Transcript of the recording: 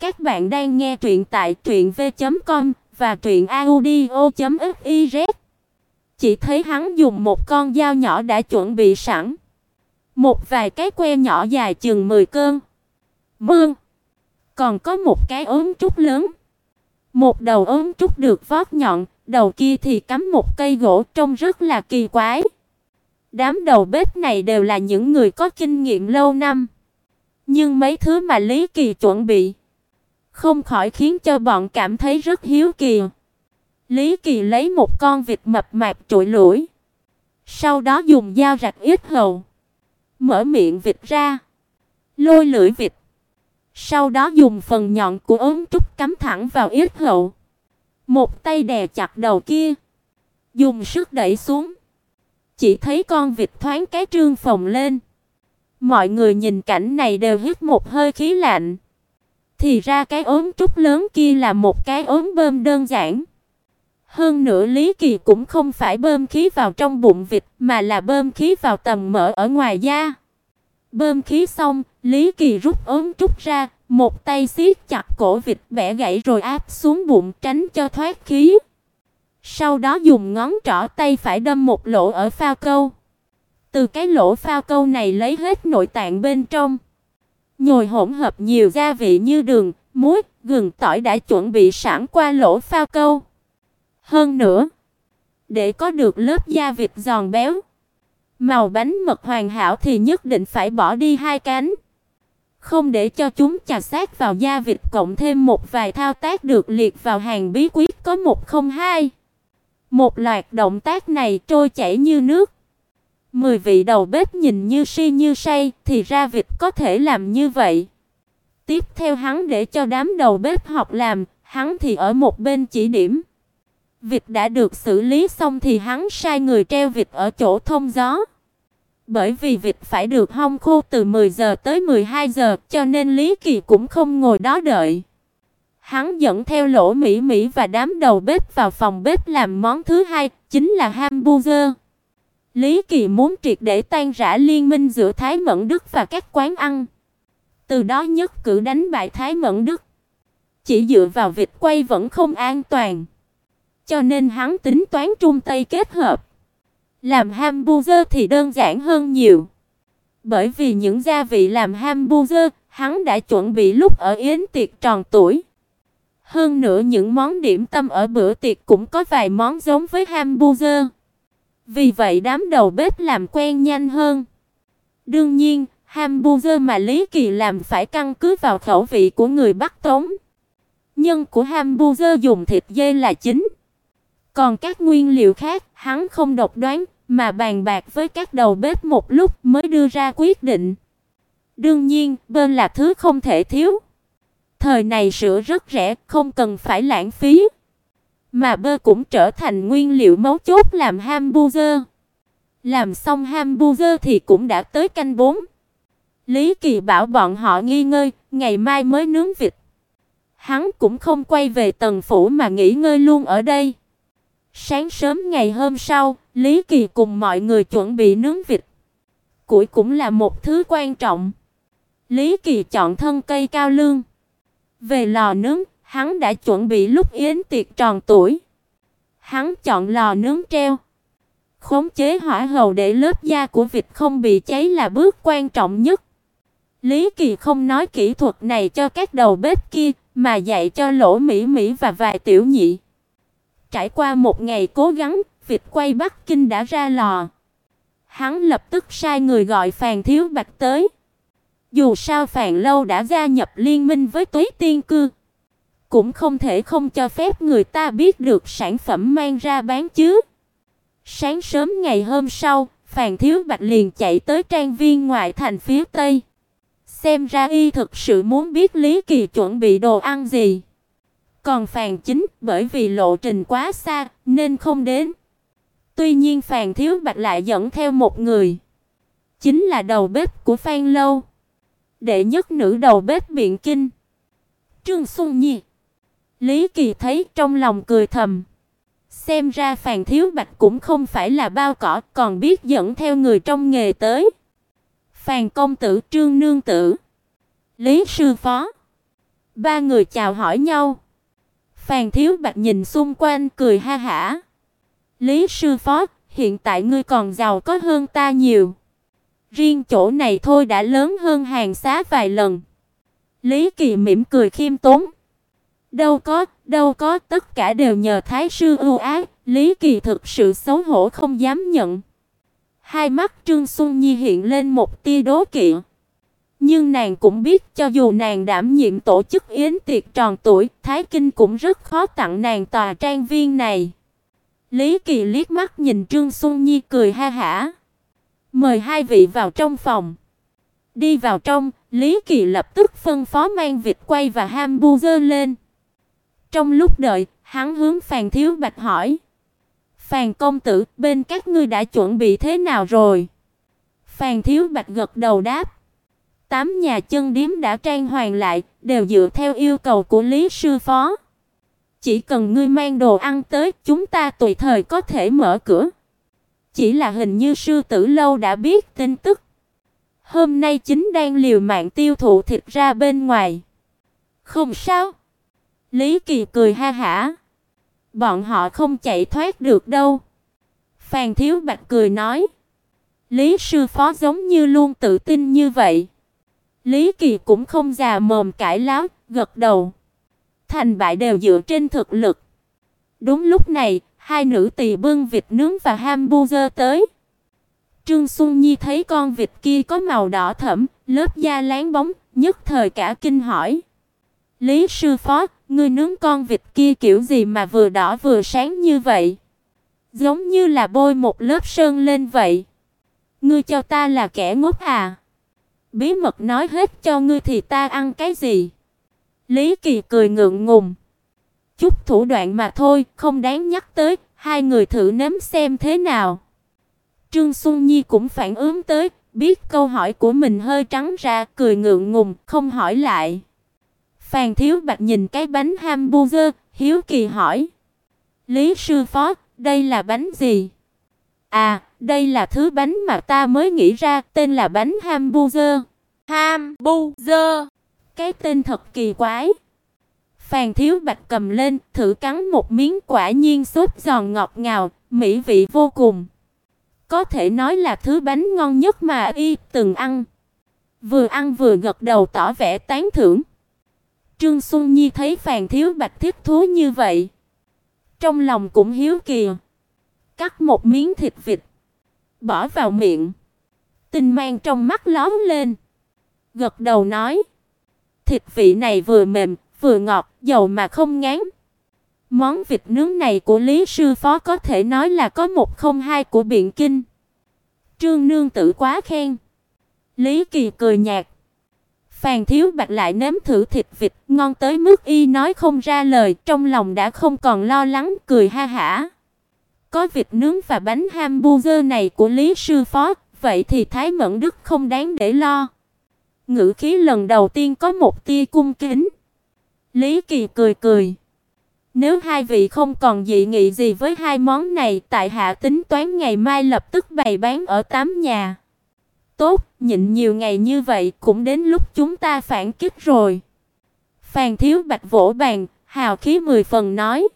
Các bạn đang nghe truyện tại truyệnv.com và truyệnaudio.fiz. Chỉ thấy hắn dùng một con dao nhỏ đã chuẩn bị sẵn, một vài cái que nhỏ dài chừng 10 cân. Mương, còn có một cái ốm trúc lớn. Một đầu ốm trúc được vót nhọn, đầu kia thì cắm một cây gỗ trông rất là kỳ quái. Đám đầu bếp này đều là những người có kinh nghiệm lâu năm. Nhưng mấy thứ mà Lý Kỳ chuẩn bị không khỏi khiến cho bọn cảm thấy rất hiếu kỳ. Lý Kỳ lấy một con vịt mập mạp trụi lủi, sau đó dùng dao rạch ít hầu, mở miệng vịt ra, lôi lưỡi vịt, sau đó dùng phần nhọn của ống trúc cắm thẳng vào ít hầu, một tay đè chặt đầu kia, dùng sức đẩy xuống. Chỉ thấy con vịt thoáng cái trương phồng lên. Mọi người nhìn cảnh này đều hít một hơi khí lạnh. Thì ra cái ốm trúc lớn kia là một cái ốm bơm đơn giản. Hơn nữa Lý Kỳ cũng không phải bơm khí vào trong bụng vịt mà là bơm khí vào tầng mỡ ở ngoài da. Bơm khí xong, Lý Kỳ rút ốm trúc ra, một tay siết chặt cổ vịt bẻ gãy rồi áp xuống bụng tránh cho thoát khí. Sau đó dùng ngón trỏ tay phải đâm một lỗ ở phao câu. Từ cái lỗ phao câu này lấy hết nội tạng bên trong. Nhồi hỗn hợp nhiều gia vị như đường, muối, gừng, tỏi đã chuẩn bị sẵn qua lỗ phao câu. Hơn nữa, để có được lớp da vịt giòn béo, màu bánh mật hoàn hảo thì nhất định phải bỏ đi hai cánh. Không để cho chúng chà sát vào da vịt cộng thêm một vài thao tác được liệt vào hàng bí quyết có một không hai. Một loạt động tác này trôi chảy như nước. Mười vị đầu bếp nhìn như si như say, thì ra vịt có thể làm như vậy. Tiếp theo hắn để cho đám đầu bếp học làm, hắn thì ở một bên chỉ điểm. Vịt đã được xử lý xong thì hắn sai người treo vịt ở chỗ thông gió. Bởi vì vịt phải được hong khô từ 10 giờ tới 12 giờ, cho nên Lý Kỳ cũng không ngồi đó đợi. Hắn dẫn theo Lỗ Mỹ Mỹ và đám đầu bếp vào phòng bếp làm món thứ hai, chính là hamburger. Lý Kỳ muốn triệt để tan rã liên minh giữa Thái Mẫn Đức và các quán ăn. Từ đó nhất cử đánh bại Thái Mẫn Đức. Chỉ dựa vào vịt quay vẫn không an toàn. Cho nên hắn tính toán trung tây kết hợp. Làm hamburger thì đơn giản hơn nhiều. Bởi vì những gia vị làm hamburger, hắn đã chuẩn bị lúc ở yến tiệc tròn tuổi. Hơn nữa những món điểm tâm ở bữa tiệc cũng có vài món giống với hamburger. Vì vậy đám đầu bếp làm quen nhanh hơn. Đương nhiên, hamburger mà Lý Kỳ làm phải căn cứ vào khẩu vị của người Bắc Tống. Nhân của hamburger dùng thịt dê là chính. Còn các nguyên liệu khác, hắn không độc đoán mà bàn bạc với các đầu bếp một lúc mới đưa ra quyết định. Đương nhiên, bên là thứ không thể thiếu. Thời này sữa rất rẻ, không cần phải lãng phí. Mà bơ cũng trở thành nguyên liệu mấu chốt làm hamburger. Làm xong hamburger thì cũng đã tới canh 4. Lý Kỳ bảo bọn họ nghi ngơi, ngày mai mới nướng vịt. Hắn cũng không quay về tầng phủ mà nghỉ ngơi luôn ở đây. Sáng sớm ngày hôm sau, Lý Kỳ cùng mọi người chuẩn bị nướng vịt. Củi cũng là một thứ quan trọng. Lý Kỳ chọn thân cây cao lương. Về lò nướng, hắn đã chuẩn bị lúc yến tiệc tròn tuổi. Hắn chọn lò nướng treo. Khống chế hỏa hầu để lớp da của vịt không bị cháy là bước quan trọng nhất. Lý Kỳ không nói kỹ thuật này cho các đầu bếp kia, mà dạy cho Lỗ Mỹ Mỹ và vài tiểu nhị. Trải qua một ngày cố gắng, vịt quay Bắc Kinh đã ra lò. Hắn lập tức sai người gọi Phàn Thiếu Bạch tới. Dù sao Phàn Lâu đã gia nhập liên minh với Tuế Tiên Cư, cũng không thể không cho phép người ta biết được sản phẩm mang ra bán chứ. Sáng sớm ngày hôm sau, Phàn Thiếu Bạch liền chạy tới trang viên ngoại thành phía tây. Xem ra y thực sự muốn biết Lý Kỳ chuẩn bị đồ ăn gì. Còn Phàn Chính, bởi vì lộ trình quá xa nên không đến. Tuy nhiên Phàn Thiếu Bạch lại dẫn theo một người, chính là đầu bếp của Phan lâu. Đệ nhất nữ đầu bếp Biện Kinh. Trương Xuân Nhi. Lý Kỳ thấy trong lòng cười thầm. Xem ra Phàn Thiếu Bạch cũng không phải là bao cỏ, còn biết dẫn theo người trong nghề tới. Phàn công tử Trương nương tử, Lý sư phó, Ba người chào hỏi nhau. Phàn Thiếu Bạch nhìn xung quanh cười ha hả. Lý sư phó, hiện tại ngươi còn giàu có hơn ta nhiều. Riêng chỗ này thôi đã lớn hơn hàng xá vài lần. Lý Kỳ mỉm cười khiêm tốn. Đâu có, đâu có, tất cả đều nhờ thái sư ưu ái, Lý Kỳ thực sự xấu hổ không dám nhận. Hai mắt Trương Xuân Nhi hiện lên một tia đố kỵ. Nhưng nàng cũng biết cho dù nàng đảm nhiệm tổ chức yến tiệc tròn tuổi, Thái Kinh cũng rất khó tặng nàng tòa trang viên này. Lý Kỳ liếc mắt nhìn Trương Xuân Nhi cười ha hả. Mời hai vị vào trong phòng. Đi vào trong, Lý Kỳ lập tức phân phó mang vịt quay và hamburger lên. Trong lúc đợi, hắn hướng Phàn Thiếu Bạch hỏi: "Phàn công tử, bên các ngươi đã chuẩn bị thế nào rồi?" Phàn Thiếu Bạch gật đầu đáp: Tám nhà chân điếm đã trang hoàng lại, đều dựa theo yêu cầu của Lý sư phó. Chỉ cần ngươi mang đồ ăn tới, chúng ta tùy thời có thể mở cửa. Chỉ là hình như sư tử lâu đã biết tin tức. Hôm nay chính đang liều mạng tiêu thụ thịt ra bên ngoài. Không sao. Lý Kỳ cười ha hả. Bọn họ không chạy thoát được đâu. Phàn Thiếu Bạch cười nói. Lý sư phó giống như luôn tự tin như vậy. Lý Kỳ cũng không già mồm cãi láo, gật đầu. Thành bại đều dựa trên thực lực. Đúng lúc này, hai nữ tỳ bưng vịt nướng và hamburger tới. Trương Xuân Nhi thấy con vịt kia có màu đỏ thẫm, lớp da láng bóng, nhất thời cả kinh hỏi: "Lý sư phó, ngươi nướng con vịt kia kiểu gì mà vừa đỏ vừa sáng như vậy?" Giống như là bôi một lớp sơn lên vậy. Ngươi cho ta là kẻ ngốc à? Bí mật nói hết cho ngươi thì ta ăn cái gì? Lý Kỳ cười ngượng ngùng. Chút thủ đoạn mà thôi, không đáng nhắc tới, hai người thử nếm xem thế nào. Trương Xuân Nhi cũng phản ứng tới, biết câu hỏi của mình hơi trắng ra, cười ngượng ngùng, không hỏi lại. Phàn Thiếu Bạch nhìn cái bánh hamburger, hiếu kỳ hỏi: "Lý sư phó, đây là bánh gì?" "À, đây là thứ bánh mà ta mới nghĩ ra, tên là bánh hamburger." Hamburger. Cái tên thật kỳ quái. Phàn Thiếu Bạch cầm lên, thử cắn một miếng quả nhiên súp giòn ngọt ngào, mỹ vị vô cùng. Có thể nói là thứ bánh ngon nhất mà y từng ăn. Vừa ăn vừa gật đầu tỏ vẻ tán thưởng. Trương Xuân Nhi thấy Phàn Thiếu Bạch thích thú như vậy, trong lòng cũng hiếu kỳ. Cắt một miếng thịt vịt, bỏ vào miệng. Tinh mang trong mắt lóe lên, gật đầu nói: "Thịt vị này vừa mềm, vừa ngọt, dầu mà không ngán." Món vịt nướng này của Lý sư phó có thể nói là có một không hai của Biện Kinh. Trương nương tử quá khen. Lý Kỳ cười nhạt. Phàn Thiếu Bạch lại nếm thử thịt vịt, ngon tới mức y nói không ra lời, trong lòng đã không còn lo lắng, cười ha hả. Có vịt nướng và bánh hamburger này của Lý sư phó, vậy thì Thái Mẫn Đức không đáng để lo. Ngữ khí lần đầu tiên có một tia cung kính. Lý Kỳ cười cười. Nếu hai vị không còn dị nghị gì với hai món này, tại hạ tính toán ngày mai lập tức bày bán ở tám nhà. Tốt, nhịn nhiều ngày như vậy cũng đến lúc chúng ta phản kích rồi. Phàn Thiếu Bạch vỗ bàn, hào khí mười phần nói.